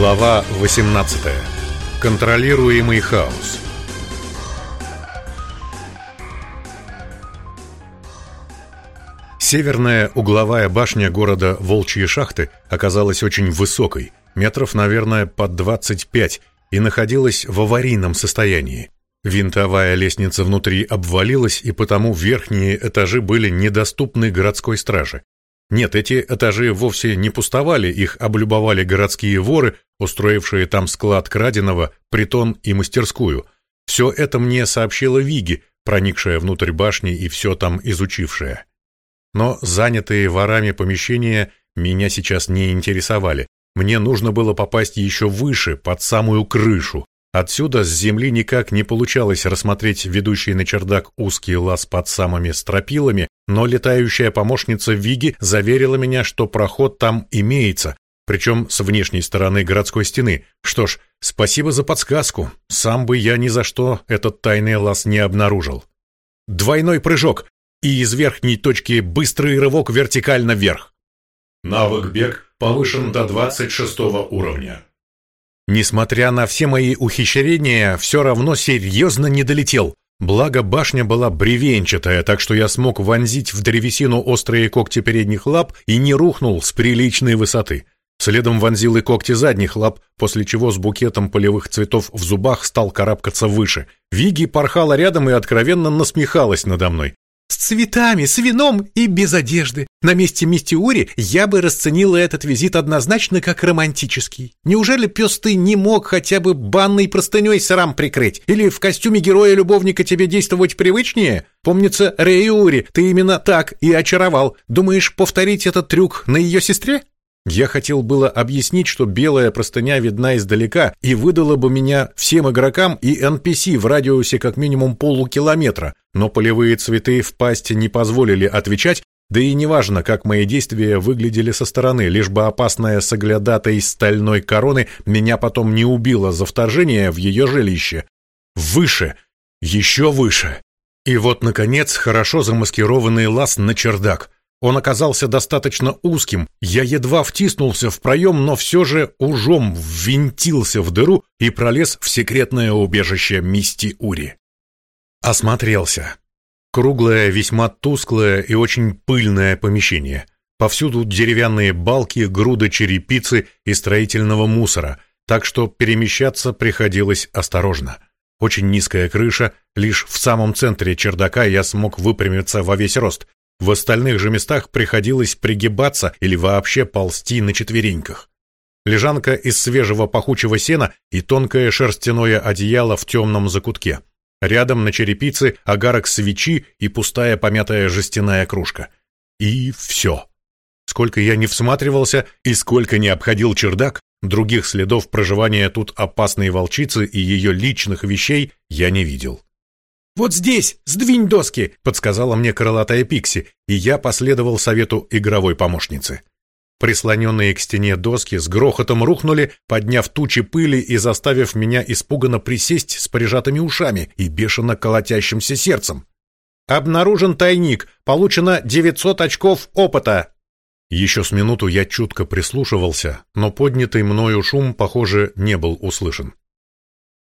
Глава 18. Контролируемый хаос. Северная угловая башня города Волчьи шахты оказалась очень высокой, метров, наверное, под 25, и находилась в аварийном состоянии. Винтовая лестница внутри обвалилась, и потому верхние этажи были недоступны городской страже. Нет, эти этажи вовсе не пустовали, их облюбовали городские воры, устроившие там склад краденого, притон и мастерскую. Все это мне сообщила Виги, проникшая внутрь башни и все там изучившая. Но занятые ворами помещения меня сейчас не интересовали. Мне нужно было попасть еще выше, под самую крышу. Отсюда с земли никак не получалось рассмотреть ведущий на чердак узкий лаз под самыми стропилами, но летающая помощница Виги заверила меня, что проход там имеется, причем с внешней стороны городской стены. Что ж, спасибо за подсказку. Сам бы я ни за что этот тайный лаз не обнаружил. Двойной прыжок, и из верхней точки быстрый рывок вертикально вверх. Навык бег повышен до 26 уровня. Несмотря на все мои ухищрения, все равно серьезно не долетел. Благо башня была бревенчатая, так что я смог вонзить в древесину острые когти передних лап и не рухнул с приличной высоты. Следом вонзил и когти задних лап, после чего с букетом полевых цветов в зубах стал карабкаться выше. Виги порхала рядом и откровенно насмехалась надо мной. Цветами, с вином и без одежды. На месте Мистиури я бы расценила этот визит однозначно как романтический. Неужели пес ты не мог хотя бы банной простыней срам прикрыть? Или в костюме героя-любовника тебе действовать привычнее? Помнится, Реюри, ты именно так и очаровал. Думаешь, повторить этот трюк на ее сестре? Я хотел было объяснить, что белая простыня видна издалека и выдала бы меня всем игрокам и NPC в радиусе как минимум полукилометра, но полевые цветы в пасти не позволили отвечать, да и неважно, как мои действия выглядели со стороны, лишь бы опасная соглядата из стальной короны меня потом не убила за вторжение в ее жилище. Выше, еще выше. И вот, наконец, хорошо замаскированный лаз на чердак — он оказался достаточно узким, я едва втиснулся в проем, но все же ужом ввинтился в дыру и пролез в секретное убежище Мисти Ури. Осмотрелся. Круглое, весьма тусклое и очень пыльное помещение. Повсюду деревянные балки, груды черепицы и строительного мусора, так что перемещаться приходилось осторожно. Очень низкая крыша, лишь в самом центре чердака я смог выпрямиться во весь рост, в остальных же местах приходилось пригибаться или вообще ползти на четвереньках. Лежанка из свежего пахучего сена и тонкое шерстяное одеяло в темном закутке. Рядом на черепице агарок свечи и пустая помятая жестяная кружка. И все. Сколько я не всматривался и сколько не обходил чердак, других следов проживания тут опасной волчицы и ее личных вещей я не видел. «Вот здесь! Сдвинь доски!» — подсказала мне крылатая Пикси, и я последовал совету игровой помощницы. Прислоненные к стене доски с грохотом рухнули, подняв тучи пыли и заставив меня испуганно присесть с прижатыми ушами и бешено колотящимся сердцем. «Обнаружен тайник. Получено 900 очков опыта!» Еще с минуту я чутко прислушивался, но поднятый мною шум, похоже, не был услышан.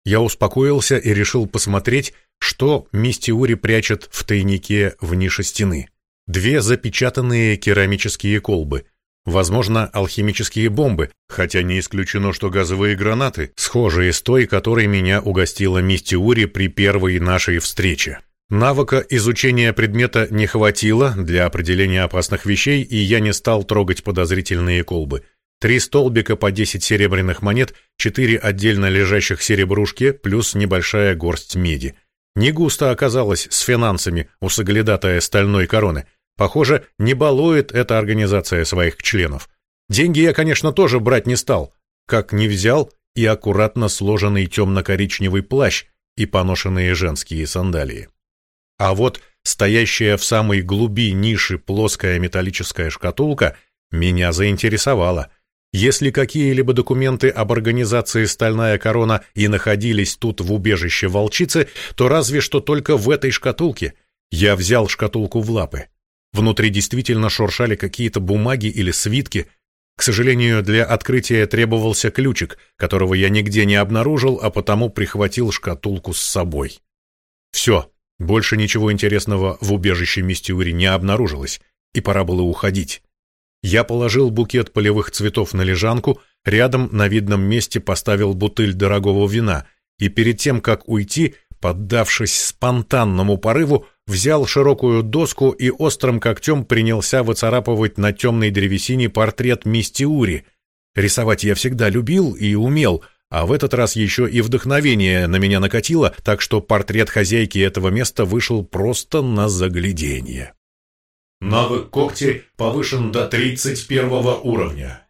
Я успокоился и решил посмотреть, что Мистиури прячет в тайнике в нише стены. Две запечатанные керамические колбы. Возможно, алхимические бомбы, хотя не исключено, что газовые гранаты, схожие с той, которой меня угостила Мистиури при первой нашей встрече. Навыка изучения предмета не хватило для определения опасных вещей, и я не стал трогать подозрительные колбы. Три столбика по 10 серебряных монет, четыре отдельно лежащих серебрушки, плюс небольшая горсть меди. Не густо оказалось с финансами у соглядатая стальной короны. Похоже, не балует эта организация своих членов. Деньги я, конечно, тоже брать не стал. Как не взял и аккуратно сложенный темно-коричневый плащ и поношенные женские сандалии. А вот стоящая в самой глуби ниши плоская металлическая шкатулка меня заинтересовала — если какие-либо документы об организации «Стальная корона» и находились тут в убежище волчицы, то разве что только в этой шкатулке. Я взял шкатулку в лапы. Внутри действительно шуршали какие-то бумаги или свитки. К сожалению, для открытия требовался ключик, которого я нигде не обнаружил, а потому прихватил шкатулку с собой. Все, больше ничего интересного в убежище Мистиури не обнаружилось, и пора было уходить. Я положил букет полевых цветов на лежанку, рядом на видном месте поставил бутыль дорогого вина, и перед тем, как уйти, поддавшись спонтанному порыву, взял широкую доску и острым когтем принялся выцарапывать на темной древесине портрет Мистиури. Рисовать я всегда любил и умел, а в этот раз еще и вдохновение на меня накатило, так что портрет хозяйки этого места вышел просто на загляденье. Навык когти повышен до 31 уровня.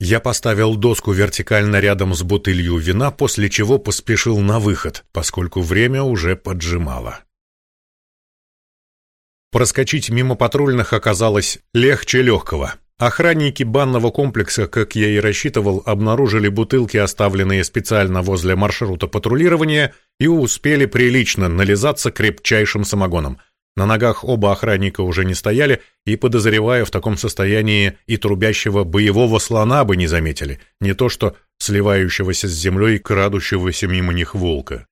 Я поставил доску вертикально рядом с бутылью вина, после чего поспешил на выход, поскольку время уже поджимало. Проскочить мимо патрульных оказалось легче легкого. Охранники банного комплекса, как я и рассчитывал, обнаружили бутылки, оставленные специально возле маршрута патрулирования, и успели прилично нализаться крепчайшим самогоном. На ногах оба охранника уже не стояли, и, подозревая в таком состоянии, и трубящего боевого слона бы не заметили, не то что сливающегося с землей крадущегося мимо них волка.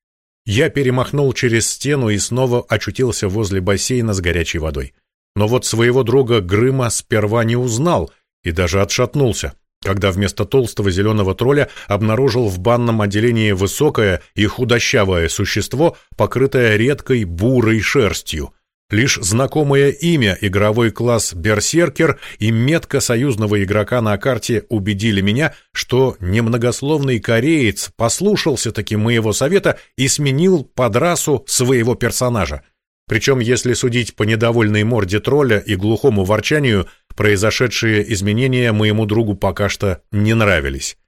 Я перемахнул через стену и снова очутился возле бассейна с горячей водой. Но вот своего друга Грыма сперва не узнал и даже отшатнулся, когда вместо толстого зеленого тролля обнаружил в банном отделении высокое и худощавое существо, покрытое редкой бурой шерстью — Лишь знакомое имя, игровой класс «Берсеркер» и метка союзного игрока на карте убедили меня, что немногословный кореец послушался-таки моего совета и сменил под расу своего персонажа. Причем, если судить по недовольной морде тролля и глухому ворчанию, произошедшие изменения моему другу пока что не нравились.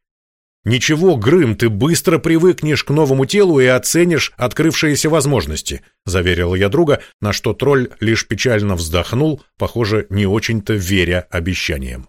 «Ничего, Грым, ты быстро привыкнешь к новому телу и оценишь открывшиеся возможности», — заверил я друга, на что тролль лишь печально вздохнул, похоже, не очень-то веря обещаниям.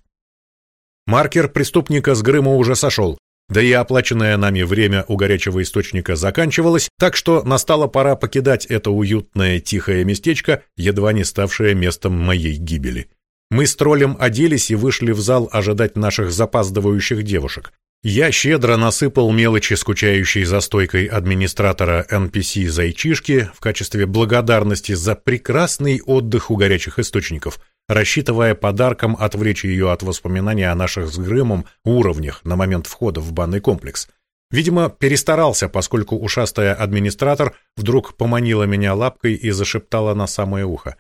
Маркер преступника с Грыма уже сошел, да и оплаченное нами время у горячего источника заканчивалось, так что настала пора покидать это уютное тихое местечко, едва не ставшее местом моей гибели. Мы с троллем оделись и вышли в зал ожидать наших запаздывающих девушек. Я щедро насыпал мелочи скучающей за стойкой администратора NPC Зайчишки в качестве благодарности за прекрасный отдых у горячих источников, рассчитывая подарком отвлечь ее от воспоминаний о наших с Грымом уровнях на момент входа в банный комплекс. Видимо, перестарался, поскольку ушастая администратор вдруг поманила меня лапкой и зашептала на самое ухо.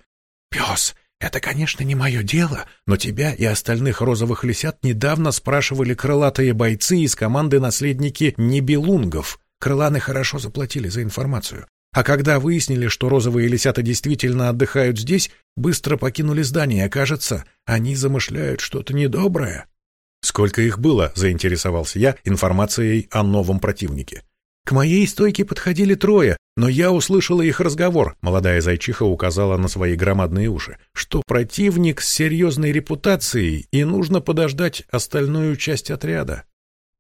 «Пес, это, конечно, не мое дело, но тебя и остальных розовых лисят недавно спрашивали крылатые бойцы из команды наследники Небелунгов. Крыланы хорошо заплатили за информацию. А когда выяснили, что розовые лисята действительно отдыхают здесь, быстро покинули здание. Кажется, они замышляют что-то недоброе. Сколько их было, заинтересовался я информацией о новом противнике. К моей стойке подходили трое, но я услышала их разговор. Молодая зайчиха указала на свои громадные уши, что противник с серьезной репутацией, и нужно подождать остальную часть отряда.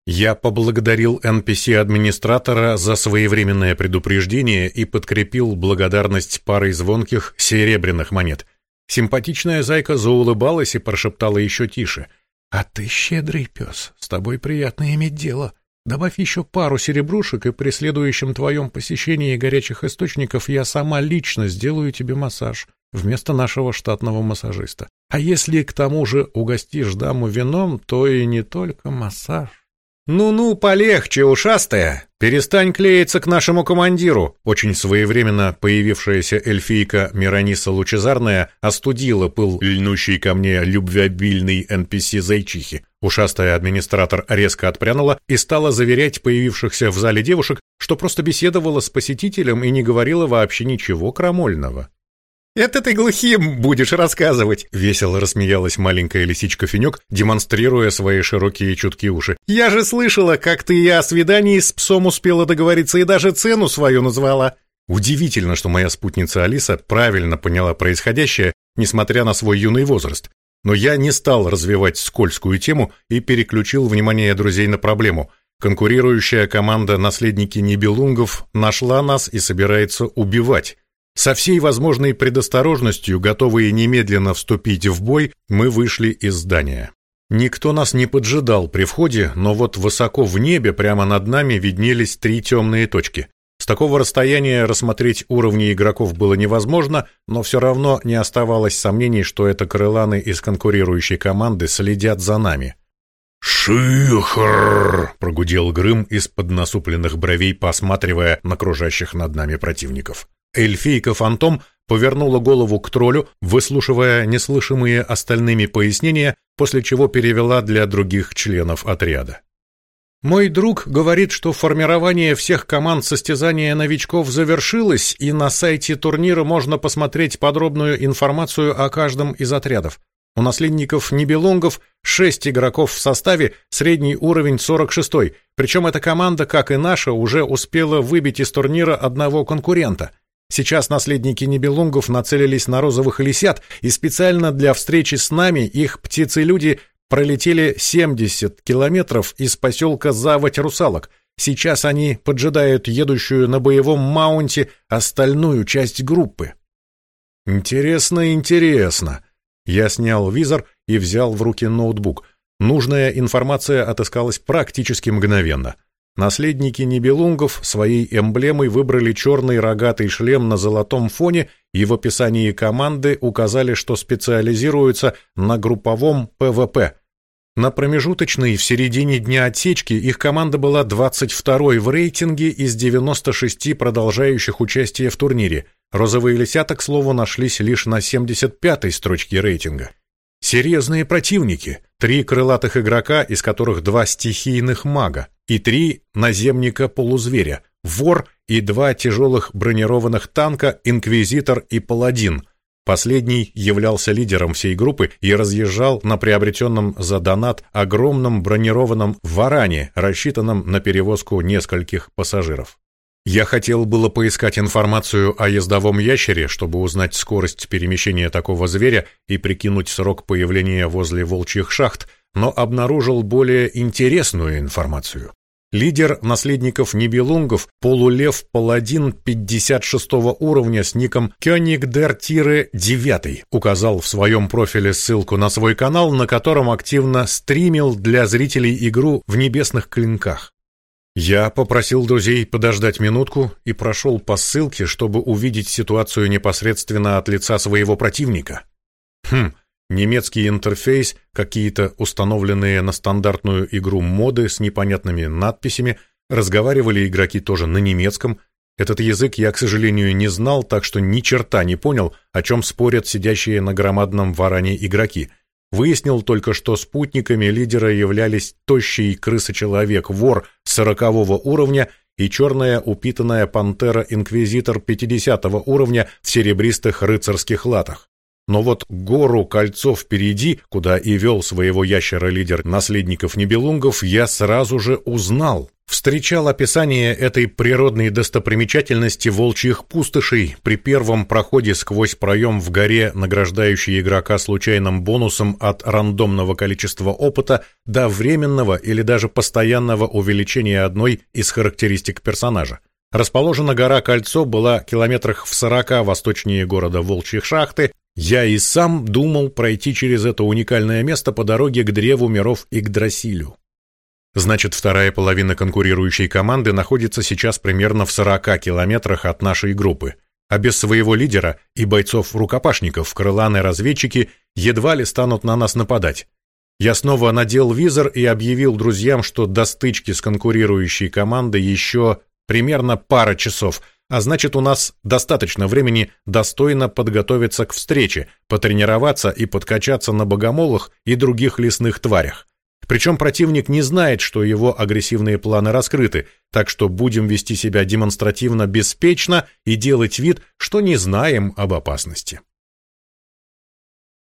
Я поблагодарил NPC-администратора за своевременное предупреждение и подкрепил благодарность парой звонких серебряных монет. Симпатичная зайка заулыбалась и прошептала еще тише. «А ты щедрый пес, с тобой приятно иметь дело». Добавь еще пару серебрушек, и при следующем твоем посещении горячих источников я сама лично сделаю тебе массаж вместо нашего штатного массажиста. А если к тому же угостишь даму вином, то и не только массаж. «Ну-ну, полегче, ушастая! Перестань клеиться к нашему командиру!» Очень своевременно появившаяся эльфийка Мирониса Лучезарная остудила пыл льнущей ко мне любвеобильной NPC-зайчихи. Ушастая администратор резко отпрянула и стала заверять появившихся в зале девушек, что просто беседовала с посетителем и не говорила вообще ничего крамольного. «Это ты глухим будешь рассказывать!» — весело рассмеялась маленькая лисичка Финек, демонстрируя свои широкие чуткие уши. «Я же слышала, как ты и о свидании с псом успела договориться и даже цену свою назвала!» Удивительно, что моя спутница Алиса правильно поняла происходящее, несмотря на свой юный возраст. Но я не стал развивать скользкую тему и переключил внимание друзей на проблему. Конкурирующая команда «Наследники Нибелунгов» нашла нас и собирается убивать. Со всей возможной предосторожностью, готовые немедленно вступить в бой, мы вышли из здания. Никто нас не поджидал при входе, но вот высоко в небе прямо над нами виднелись три темные точки. С такого расстояния рассмотреть уровни игроков было невозможно, но все равно не оставалось сомнений, что это крыланы из конкурирующей команды следят за нами. «Шихр!» — прогудел Грым из-под насупленных бровей, посматривая на кружащих над нами противников. Эльфийка-фантом повернула голову к троллю, выслушивая неслышимые остальными пояснения, после чего перевела для других членов отряда. Мой друг говорит, что формирование всех команд состязания новичков завершилось, и на сайте турнира можно посмотреть подробную информацию о каждом из отрядов. У наследников Нибелунгов шесть игроков в составе, средний уровень 46 причем эта команда, как и наша, уже успела выбить из турнира одного конкурента. Сейчас наследники Нибелунгов нацелились на розовых лисят, и специально для встречи с нами их птицы-люди пролетели 70 километров из поселка Заводь Русалок. Сейчас они поджидают едущую на боевом маунте остальную часть группы. Интересно, интересно. Я снял визор и взял в руки ноутбук. Нужная информация отыскалась практически мгновенно. Наследники Нибелунгов своей эмблемой выбрали черный рогатый шлем на золотом фоне и в описании команды указали, что специализируются на групповом ПВП. На промежуточной в середине дня отсечки их команда была 22-й в рейтинге из 96 продолжающих участие в турнире. Розовые лисята, к слову, нашлись лишь на 75-й строчке рейтинга. Серьезные противники. Три крылатых игрока, из которых два стихийных мага, и три наземника-полузверя, вор и два тяжелых бронированных танка, инквизитор и паладин. Последний являлся лидером всей группы и разъезжал на приобретенном за донат огромном бронированном варане, рассчитанном на перевозку нескольких пассажиров. Я хотел было поискать информацию о ездовом ящере, чтобы узнать скорость перемещения такого зверя и прикинуть срок появления возле волчьих шахт, но обнаружил более интересную информацию. Лидер наследников Нибелунгов, полулев-паладин 56 уровня с ником Кёнигдер-9, указал в своем профиле ссылку на свой канал, на котором активно стримил для зрителей игру в небесных клинках. Я попросил друзей подождать минутку и прошел по ссылке, чтобы увидеть ситуацию непосредственно от лица своего противника. Хм, немецкий интерфейс, какие-то установленные на стандартную игру моды с непонятными надписями, разговаривали игроки тоже на немецком. Этот язык я, к сожалению, не знал, так что ни черта не понял, о чем спорят сидящие на громадном варане игроки — Выяснил только, что спутниками лидера являлись тощий крыса-человек-вор сорокового уровня и черная упитанная пантера-инквизитор 50 уровня в серебристых рыцарских латах. Но вот гору кольцов впереди, куда и вел своего ящера лидер наследников Нибелунгов, я сразу же узнал. Встречал описание этой природной достопримечательности волчьих пустошей при первом проходе сквозь проем в горе, награждающий игрока случайным бонусом от рандомного количества опыта до временного или даже постоянного увеличения одной из характеристик персонажа. Расположена гора Кольцо была километрах в сорока восточнее города Волчьих шахты. Я и сам думал пройти через это уникальное место по дороге к древу миров Игдрасилю. Значит, вторая половина конкурирующей команды находится сейчас примерно в 40 километрах от нашей группы. А без своего лидера и бойцов-рукопашников крыланы-разведчики едва ли станут на нас нападать. Я снова надел визор и объявил друзьям, что до стычки с конкурирующей командой еще примерно пара часов, а значит, у нас достаточно времени достойно подготовиться к встрече, потренироваться и подкачаться на богомолах и других лесных тварях. Причем противник не знает, что его агрессивные планы раскрыты, так что будем вести себя демонстративно беспечно и делать вид, что не знаем об опасности.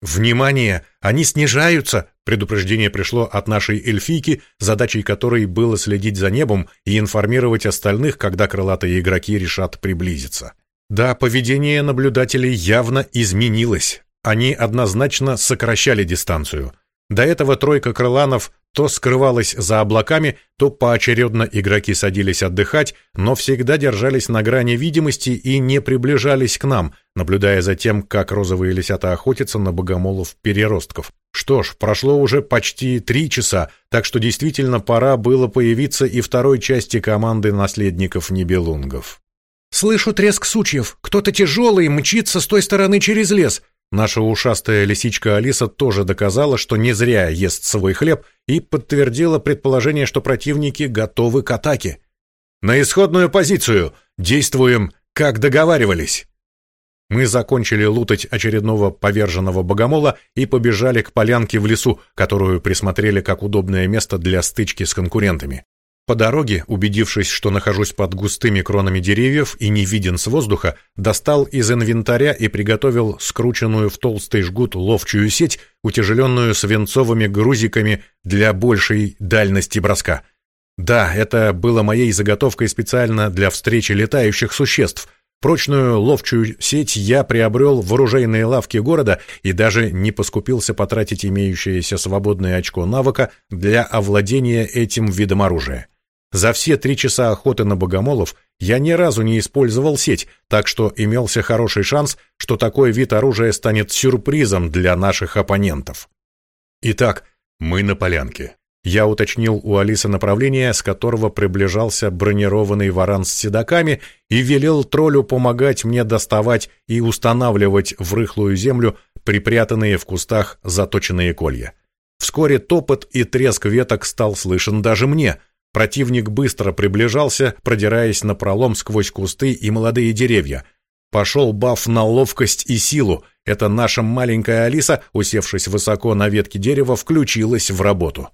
«Внимание! Они снижаются!» Предупреждение пришло от нашей эльфийки, задачей которой было следить за небом и информировать остальных, когда крылатые игроки решат приблизиться. Да, поведение наблюдателей явно изменилось. Они однозначно сокращали дистанцию – до этого тройка крыланов то скрывалась за облаками, то поочередно игроки садились отдыхать, но всегда держались на грани видимости и не приближались к нам, наблюдая за тем, как розовые лисята охотятся на богомолов-переростков. Что ж, прошло уже почти три часа, так что действительно пора было появиться и второй части команды наследников Нибелунгов. «Слышу треск сучьев. Кто-то тяжелый мчится с той стороны через лес». Наша ушастая лисичка Алиса тоже доказала, что не зря ест свой хлеб, и подтвердила предположение, что противники готовы к атаке. «На исходную позицию! Действуем, как договаривались!» Мы закончили лутать очередного поверженного богомола и побежали к полянке в лесу, которую присмотрели как удобное место для стычки с конкурентами. По дороге, убедившись, что нахожусь под густыми кронами деревьев и не виден с воздуха, достал из инвентаря и приготовил скрученную в толстый жгут ловчую сеть, утяжеленную свинцовыми грузиками для большей дальности броска. Да, это было моей заготовкой специально для встречи летающих существ — Прочную ловчую сеть я приобрел в оружейной лавке города и даже не поскупился потратить имеющееся свободное очко навыка для овладения этим видом оружия. За все три часа охоты на богомолов я ни разу не использовал сеть, так что имелся хороший шанс, что такой вид оружия станет сюрпризом для наших оппонентов. Итак, мы на полянке. Я уточнил у Алисы направление, с которого приближался бронированный варан с седаками, и велел троллю помогать мне доставать и устанавливать в рыхлую землю припрятанные в кустах заточенные колья. Вскоре топот и треск веток стал слышен даже мне. Противник быстро приближался, продираясь на пролом сквозь кусты и молодые деревья. Пошел баф на ловкость и силу. Эта наша маленькая Алиса, усевшись высоко на ветке дерева, включилась в работу.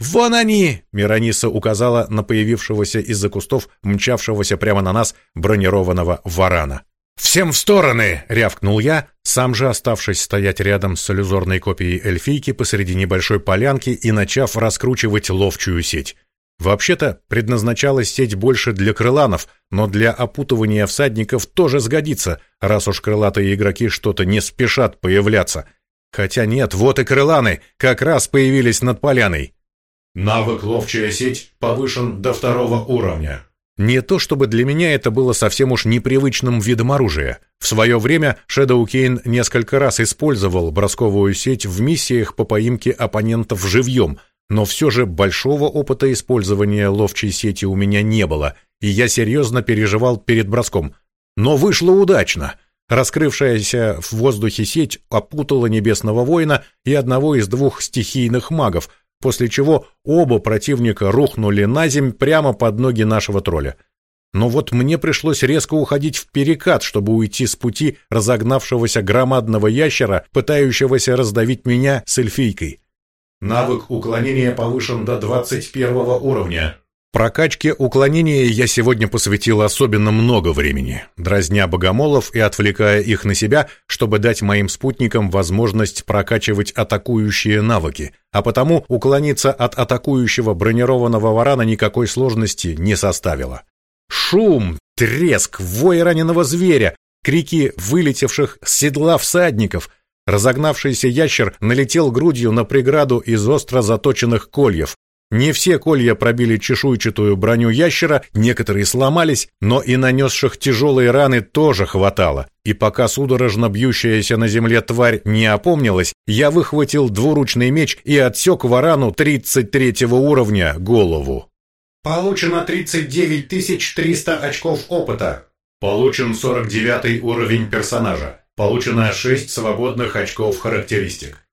«Вон они!» — Мирониса указала на появившегося из-за кустов, мчавшегося прямо на нас бронированного варана. «Всем в стороны!» — рявкнул я, сам же оставшись стоять рядом с иллюзорной копией эльфийки посреди небольшой полянки и начав раскручивать ловчую сеть. Вообще-то предназначалась сеть больше для крыланов, но для опутывания всадников тоже сгодится, раз уж крылатые игроки что-то не спешат появляться. Хотя нет, вот и крыланы, как раз появились над поляной. Навык «Ловчая сеть» повышен до второго уровня. Не то чтобы для меня это было совсем уж непривычным видом оружия. В свое время Шэдоу Кейн несколько раз использовал бросковую сеть в миссиях по поимке оппонентов живьем, но все же большого опыта использования ловчей сети у меня не было, и я серьезно переживал перед броском. Но вышло удачно. Раскрывшаяся в воздухе сеть опутала небесного воина и одного из двух стихийных магов — после чего оба противника рухнули на земь прямо под ноги нашего тролля. Но вот мне пришлось резко уходить в перекат, чтобы уйти с пути разогнавшегося громадного ящера, пытающегося раздавить меня с эльфийкой. Навык уклонения повышен до 21 уровня. Прокачке уклонения я сегодня посвятил особенно много времени, дразня богомолов и отвлекая их на себя, чтобы дать моим спутникам возможность прокачивать атакующие навыки, а потому уклониться от атакующего бронированного варана никакой сложности не составило. Шум, треск, вой раненого зверя, крики вылетевших с седла всадников — Разогнавшийся ящер налетел грудью на преграду из остро заточенных кольев, не все колья пробили чешуйчатую броню ящера, некоторые сломались, но и нанесших тяжелые раны тоже хватало. И пока судорожно бьющаяся на земле тварь не опомнилась, я выхватил двуручный меч и отсек варану 33 уровня голову. Получено 39 300 очков опыта. Получен 49 уровень персонажа. Получено 6 свободных очков характеристик.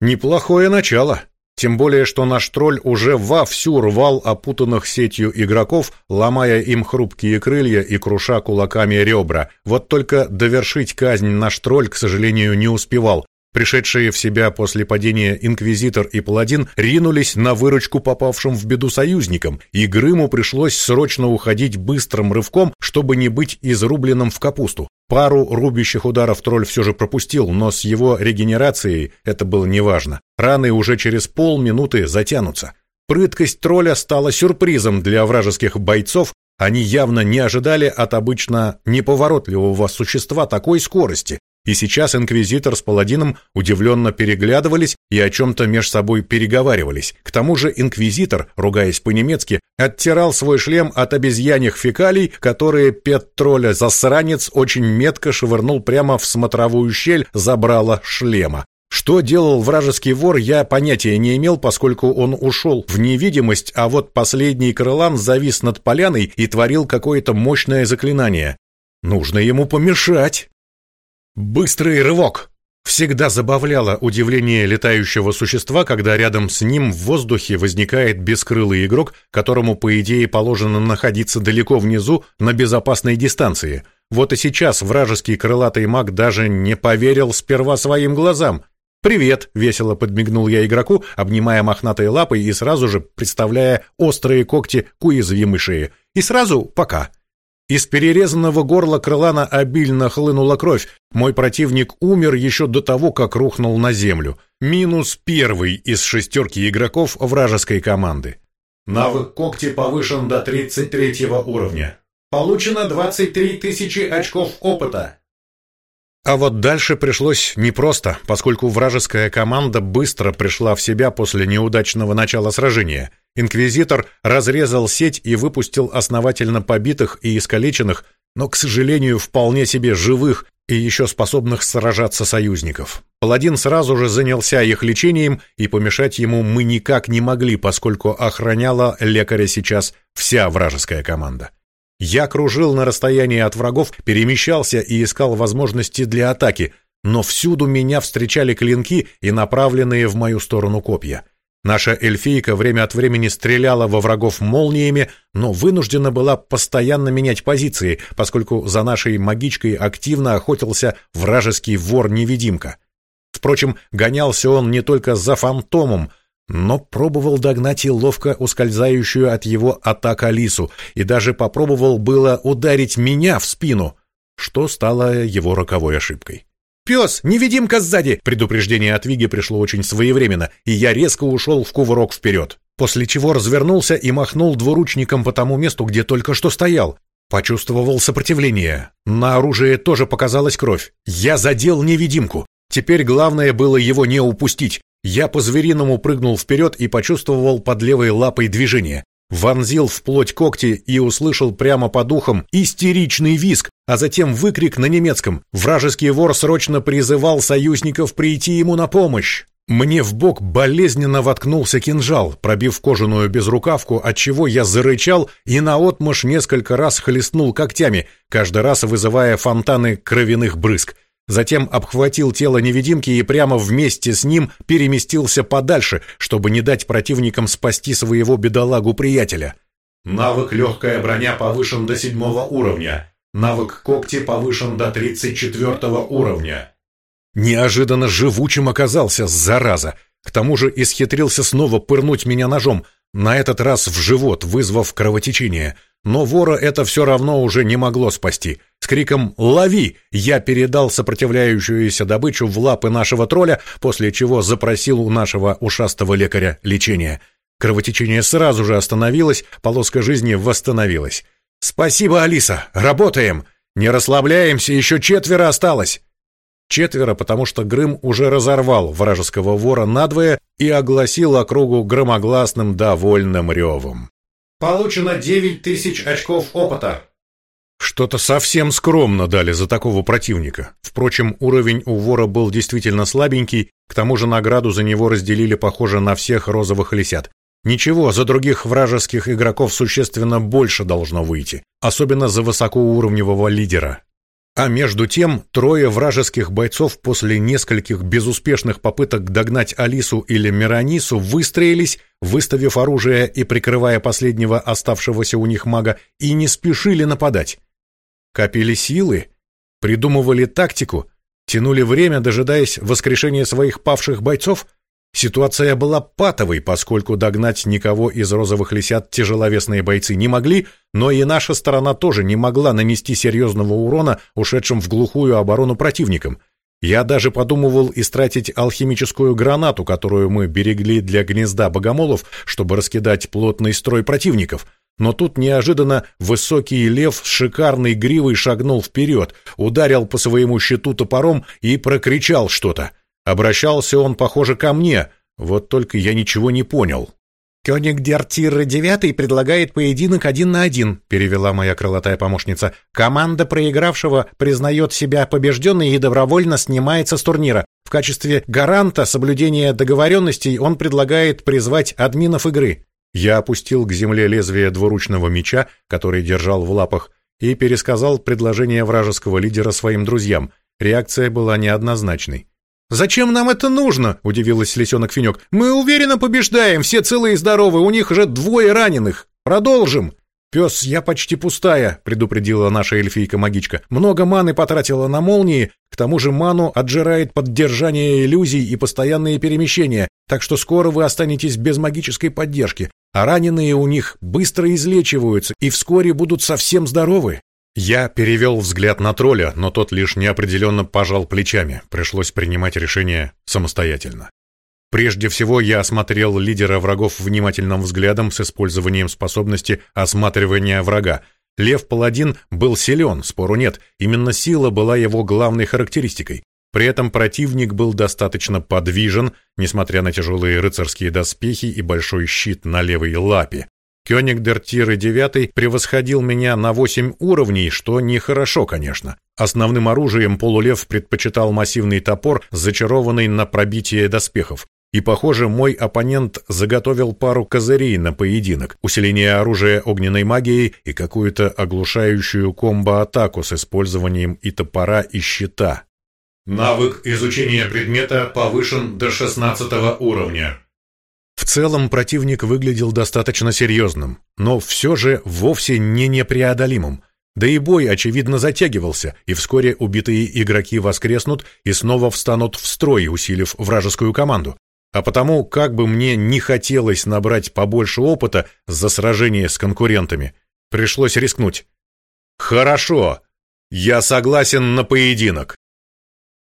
Неплохое начало. Тем более, что наш тролль уже вовсю рвал опутанных сетью игроков, ломая им хрупкие крылья и круша кулаками ребра. Вот только довершить казнь наш тролль, к сожалению, не успевал. Пришедшие в себя после падения инквизитор и паладин ринулись на выручку попавшим в беду союзникам, и Грыму пришлось срочно уходить быстрым рывком, чтобы не быть изрубленным в капусту. Пару рубящих ударов тролль все же пропустил, но с его регенерацией это было неважно. Раны уже через полминуты затянутся. Прыткость тролля стала сюрпризом для вражеских бойцов, они явно не ожидали от обычно неповоротливого существа такой скорости, и сейчас инквизитор с паладином удивленно переглядывались и о чем-то меж собой переговаривались. К тому же инквизитор, ругаясь по-немецки, оттирал свой шлем от обезьяньих фекалий, которые Пет-тролля засранец очень метко швырнул прямо в смотровую щель забрала шлема. Что делал вражеский вор, я понятия не имел, поскольку он ушел в невидимость, а вот последний крылан завис над поляной и творил какое-то мощное заклинание. Нужно ему помешать. Быстрый рывок! Всегда забавляло удивление летающего существа, когда рядом с ним в воздухе возникает бескрылый игрок, которому, по идее, положено находиться далеко внизу на безопасной дистанции. Вот и сейчас вражеский крылатый маг даже не поверил сперва своим глазам. «Привет!» — весело подмигнул я игроку, обнимая мохнатой лапой и сразу же представляя острые когти к уязвимой. «И сразу пока!» Из перерезанного горла крылана обильно хлынула кровь. Мой противник умер еще до того, как рухнул на землю. Минус первый из шестерки игроков вражеской команды. Навык когти повышен до 33 уровня. Получено 23 тысячи очков опыта. А вот дальше пришлось непросто, поскольку вражеская команда быстро пришла в себя после неудачного начала сражения. Инквизитор разрезал сеть и выпустил основательно побитых и искалеченных, но, к сожалению, вполне себе живых и еще способных сражаться союзников. Паладин сразу же занялся их лечением, и помешать ему мы никак не могли, поскольку охраняла лекаря сейчас вся вражеская команда. Я кружил на расстоянии от врагов, перемещался и искал возможности для атаки, но всюду меня встречали клинки и направленные в мою сторону копья. Наша эльфийка время от времени стреляла во врагов молниями, но вынуждена была постоянно менять позиции, поскольку за нашей магичкой активно охотился вражеский вор-невидимка. Впрочем, гонялся он не только за фантомом, но пробовал догнать и ловко ускользающую от его атак Алису, и даже попробовал было ударить меня в спину, что стало его роковой ошибкой. «Пес! Невидимка сзади!» Предупреждение от Виги пришло очень своевременно, и я резко ушел в кувырок вперед, после чего развернулся и махнул двуручником по тому месту, где только что стоял. Почувствовал сопротивление. На оружие тоже показалась кровь. Я задел невидимку. Теперь главное было его не упустить. Я по-звериному прыгнул вперед и почувствовал под левой лапой движение. Вонзил в плоть когти и услышал прямо по духам истеричный визг, а затем выкрик на немецком. Вражеский вор срочно призывал союзников прийти ему на помощь. Мне в бок болезненно воткнулся кинжал, пробив кожаную безрукавку, отчего я зарычал и наотмашь несколько раз хлестнул когтями, каждый раз вызывая фонтаны кровяных брызг. Затем обхватил тело невидимки и прямо вместе с ним переместился подальше, чтобы не дать противникам спасти своего бедолагу-приятеля. Навык «Легкая броня» повышен до седьмого уровня. Навык «Когти» повышен до тридцать четвертого уровня. Неожиданно живучим оказался, зараза. К тому же исхитрился снова пырнуть меня ножом, на этот раз в живот, вызвав кровотечение. Но вора это все равно уже не могло спасти. С криком «Лови!» я передал сопротивляющуюся добычу в лапы нашего тролля, после чего запросил у нашего ушастого лекаря лечение. Кровотечение сразу же остановилось, полоска жизни восстановилась. «Спасибо, Алиса! Работаем! Не расслабляемся, еще четверо осталось!» Четверо, потому что Грым уже разорвал вражеского вора надвое и огласил округу громогласным довольным ревом. Получено девять тысяч очков опыта. Что-то совсем скромно дали за такого противника. Впрочем, уровень у вора был действительно слабенький, к тому же награду за него разделили, похоже, на всех розовых лисят. Ничего, за других вражеских игроков существенно больше должно выйти, особенно за высокоуровневого лидера. А между тем, трое вражеских бойцов после нескольких безуспешных попыток догнать Алису или Миранису выстроились, выставив оружие и прикрывая последнего оставшегося у них мага, и не спешили нападать. Копили силы, придумывали тактику, тянули время, дожидаясь воскрешения своих павших бойцов. Ситуация была патовой, поскольку догнать никого из розовых лисят тяжеловесные бойцы не могли, но и наша сторона тоже не могла нанести серьезного урона ушедшим в глухую оборону противникам. Я даже подумывал истратить алхимическую гранату, которую мы берегли для гнезда богомолов, чтобы раскидать плотный строй противников. Но тут неожиданно высокий лев с шикарной гривой шагнул вперед, ударил по своему щиту топором и прокричал что-то. Обращался он, похоже, ко мне, вот только я ничего не понял. «Кёниг Дертир девятый предлагает поединок один на один», — перевела моя крылатая помощница. «Команда проигравшего признает себя побежденной и добровольно снимается с турнира. В качестве гаранта соблюдения договоренностей он предлагает призвать админов игры. Я опустил к земле лезвие двуручного меча, который держал в лапах, и пересказал предложение вражеского лидера своим друзьям. Реакция была неоднозначной. «Зачем нам это нужно?» – удивилась лисенок Финек. «Мы уверенно побеждаем, все целые и здоровы, у них уже двое раненых. Продолжим!» «Пес, я почти пустая», — предупредила наша эльфийка-магичка. «Много маны потратила на молнии, к тому же ману отжирает поддержание иллюзий и постоянные перемещения, так что скоро вы останетесь без магической поддержки, а раненые у них быстро излечиваются и вскоре будут совсем здоровы». Я перевел взгляд на тролля, но тот лишь неопределенно пожал плечами. Пришлось принимать решение самостоятельно. Прежде всего я осмотрел лидера врагов внимательным взглядом с использованием способности осматривания врага. Лев-паладин был силен, спору нет, именно сила была его главной характеристикой. При этом противник был достаточно подвижен, несмотря на тяжелые рыцарские доспехи и большой щит на левой лапе. Кёниг Дертиры девятый превосходил меня на восемь уровней, что нехорошо, конечно. Основным оружием полулев предпочитал массивный топор, зачарованный на пробитие доспехов. И, похоже, мой оппонент заготовил пару козырей на поединок, усиление оружия огненной магией и какую-то оглушающую комбо-атаку с использованием и топора, и щита. Навык изучения предмета повышен до 16 уровня. Целом противник выглядел достаточно серьезным, но все же вовсе не непреодолимым. Да и бой, очевидно, затягивался, и вскоре убитые игроки воскреснут и снова встанут в строй, усилив вражескую команду. А потому, как бы мне не хотелось набрать побольше опыта за сражение с конкурентами, пришлось рискнуть. «Хорошо, я согласен на поединок».